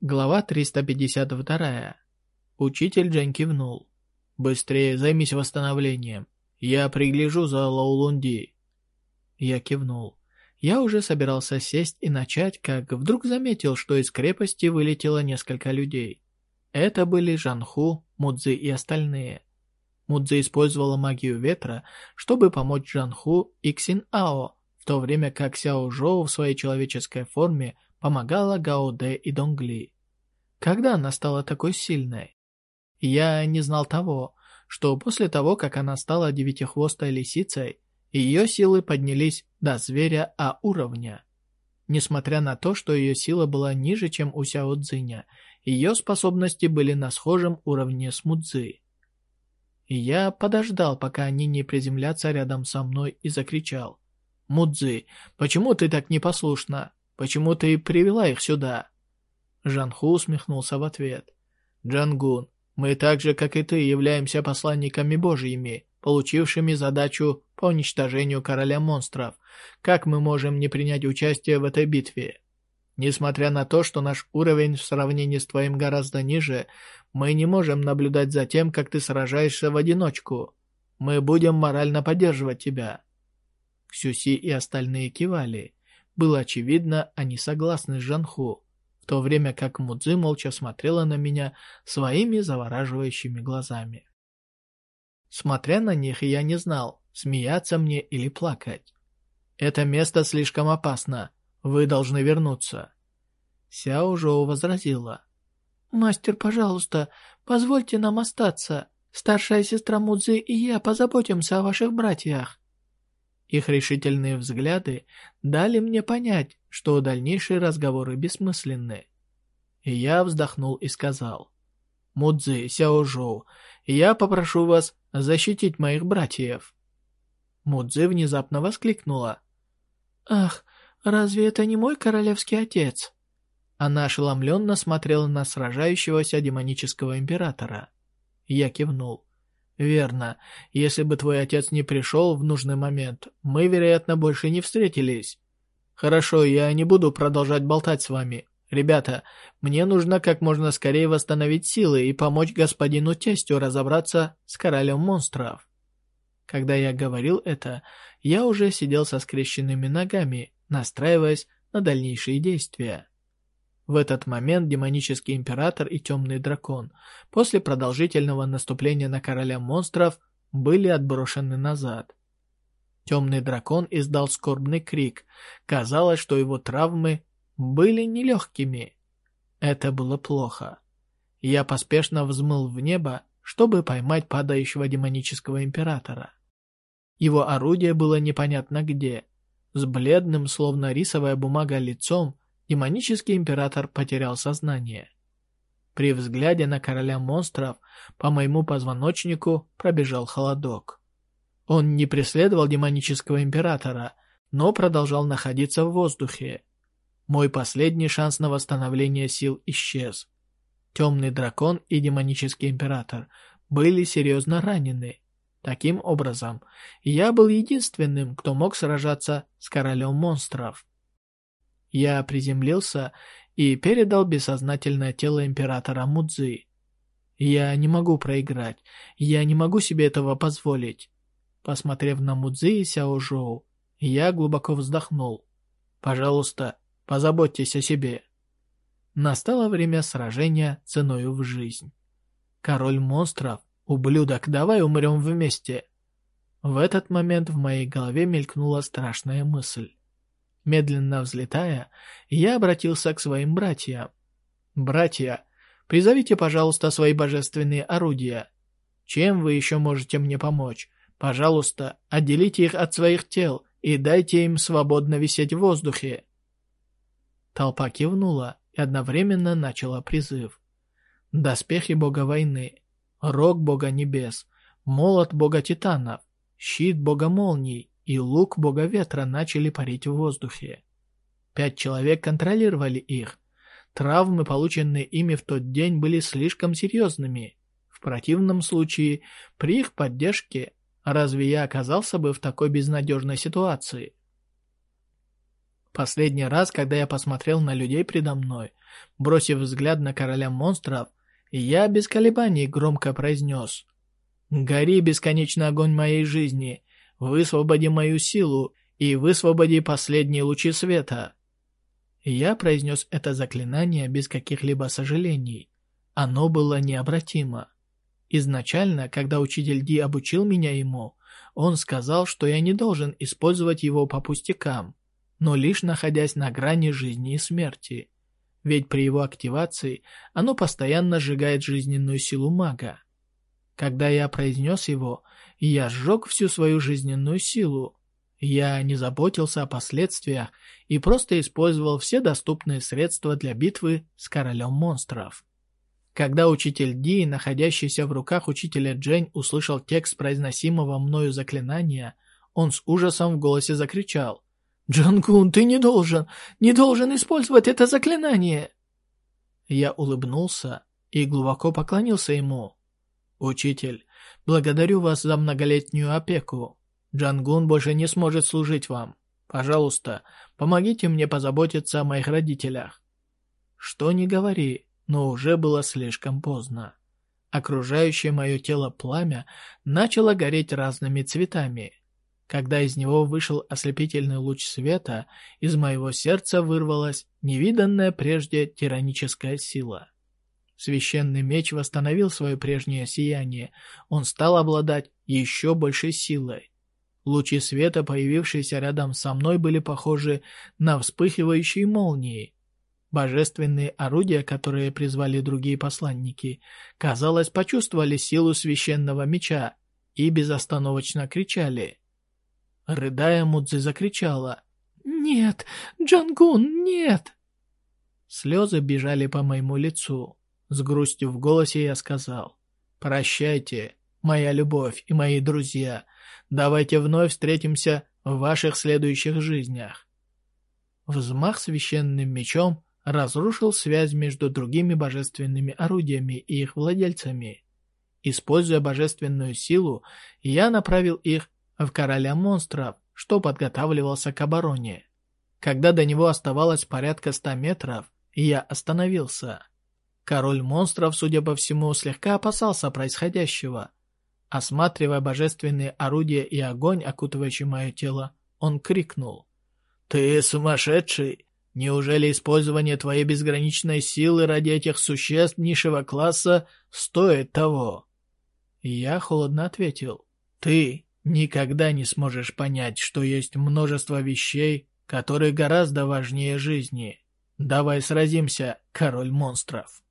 Глава 352. Учитель Джен кивнул. «Быстрее займись восстановлением. Я пригляжу за Лаулунди». Я кивнул. Я уже собирался сесть и начать, как вдруг заметил, что из крепости вылетело несколько людей. Это были Жанху, Мудзи и остальные. Мудзи использовала магию ветра, чтобы помочь Жанху и Ксин-Ао, в то время как Сяо Жоу в своей человеческой форме – помогала Гао Дэ и Донгли. Когда она стала такой сильной? Я не знал того, что после того, как она стала девятихвостой лисицей, ее силы поднялись до зверя А уровня. Несмотря на то, что ее сила была ниже, чем у Сяо Цзиня, ее способности были на схожем уровне с Мудзи. Я подождал, пока они не приземлятся рядом со мной и закричал. «Мудзи, почему ты так непослушна? Почему ты привела их сюда?» Жанху усмехнулся в ответ. «Джангун, мы так же, как и ты, являемся посланниками Божьими, получившими задачу по уничтожению короля монстров. Как мы можем не принять участие в этой битве? Несмотря на то, что наш уровень в сравнении с твоим гораздо ниже, мы не можем наблюдать за тем, как ты сражаешься в одиночку. Мы будем морально поддерживать тебя». Ксюси и остальные кивали. Было очевидно, они согласны с Жанху, в то время как Мудзи молча смотрела на меня своими завораживающими глазами. Смотря на них, я не знал, смеяться мне или плакать. «Это место слишком опасно. Вы должны вернуться». Сяо Жоу возразила. «Мастер, пожалуйста, позвольте нам остаться. Старшая сестра Мудзи и я позаботимся о ваших братьях». Их решительные взгляды дали мне понять, что дальнейшие разговоры бессмысленны. И я вздохнул и сказал, «Мудзи, Сяожоу, я попрошу вас защитить моих братьев». Мудзи внезапно воскликнула, «Ах, разве это не мой королевский отец?» Она ошеломленно смотрела на сражающегося демонического императора. Я кивнул. «Верно. Если бы твой отец не пришел в нужный момент, мы, вероятно, больше не встретились. Хорошо, я не буду продолжать болтать с вами. Ребята, мне нужно как можно скорее восстановить силы и помочь господину тестю разобраться с королем монстров». Когда я говорил это, я уже сидел со скрещенными ногами, настраиваясь на дальнейшие действия. В этот момент демонический император и темный дракон после продолжительного наступления на короля монстров были отброшены назад. Темный дракон издал скорбный крик. Казалось, что его травмы были нелегкими. Это было плохо. Я поспешно взмыл в небо, чтобы поймать падающего демонического императора. Его орудие было непонятно где. С бледным, словно рисовая бумага лицом, демонический император потерял сознание. При взгляде на короля монстров по моему позвоночнику пробежал холодок. Он не преследовал демонического императора, но продолжал находиться в воздухе. Мой последний шанс на восстановление сил исчез. Темный дракон и демонический император были серьезно ранены. Таким образом, я был единственным, кто мог сражаться с королем монстров. Я приземлился и передал бессознательное тело императора Мудзи. Я не могу проиграть. Я не могу себе этого позволить. Посмотрев на Мудзи и Сяо Жоу, я глубоко вздохнул. Пожалуйста, позаботьтесь о себе. Настало время сражения ценою в жизнь. Король монстров, ублюдок, давай умрем вместе. В этот момент в моей голове мелькнула страшная мысль. Медленно взлетая, я обратился к своим братьям. «Братья, призовите, пожалуйста, свои божественные орудия. Чем вы еще можете мне помочь? Пожалуйста, отделите их от своих тел и дайте им свободно висеть в воздухе». Толпа кивнула и одновременно начала призыв. Доспехи бога войны, рог бога небес, молот бога титанов, щит бога молний, и лук бога ветра начали парить в воздухе. Пять человек контролировали их. Травмы, полученные ими в тот день, были слишком серьезными. В противном случае, при их поддержке, разве я оказался бы в такой безнадежной ситуации? Последний раз, когда я посмотрел на людей предо мной, Бросив взгляд на короля монстров, я без колебаний громко произнес «Гори бесконечный огонь моей жизни, высвободи мою силу и высвободи последние лучи света». Я произнес это заклинание без каких-либо сожалений. Оно было необратимо. Изначально, когда учитель Ди обучил меня ему, он сказал, что я не должен использовать его по пустякам, но лишь находясь на грани жизни и смерти. Ведь при его активации оно постоянно сжигает жизненную силу мага. Когда я произнес его, я сжег всю свою жизненную силу. Я не заботился о последствиях и просто использовал все доступные средства для битвы с королем монстров. Когда учитель Ди, находящийся в руках учителя Джень, услышал текст произносимого мною заклинания, он с ужасом в голосе закричал. «Джангун, ты не должен, не должен использовать это заклинание!» Я улыбнулся и глубоко поклонился ему. «Учитель, благодарю вас за многолетнюю опеку. Джангун больше не сможет служить вам. Пожалуйста, помогите мне позаботиться о моих родителях». «Что не говори, но уже было слишком поздно. Окружающее мое тело пламя начало гореть разными цветами. Когда из него вышел ослепительный луч света, из моего сердца вырвалась невиданная прежде тираническая сила. Священный меч восстановил свое прежнее сияние, он стал обладать еще большей силой. Лучи света, появившиеся рядом со мной, были похожи на вспыхивающие молнии. Божественные орудия, которые призвали другие посланники, казалось, почувствовали силу священного меча и безостановочно кричали. Рыдая, Мудзи закричала. «Нет, Джангун, нет!» Слезы бежали по моему лицу. С грустью в голосе я сказал. «Прощайте, моя любовь и мои друзья. Давайте вновь встретимся в ваших следующих жизнях». Взмах священным мечом разрушил связь между другими божественными орудиями и их владельцами. Используя божественную силу, я направил их в короля монстров, что подготавливался к обороне. Когда до него оставалось порядка ста метров, я остановился. Король монстров, судя по всему, слегка опасался происходящего. Осматривая божественные орудия и огонь, окутывающий мое тело, он крикнул. «Ты сумасшедший! Неужели использование твоей безграничной силы ради этих существ низшего класса стоит того?» Я холодно ответил. «Ты никогда не сможешь понять, что есть множество вещей, которые гораздо важнее жизни. Давай сразимся, король монстров».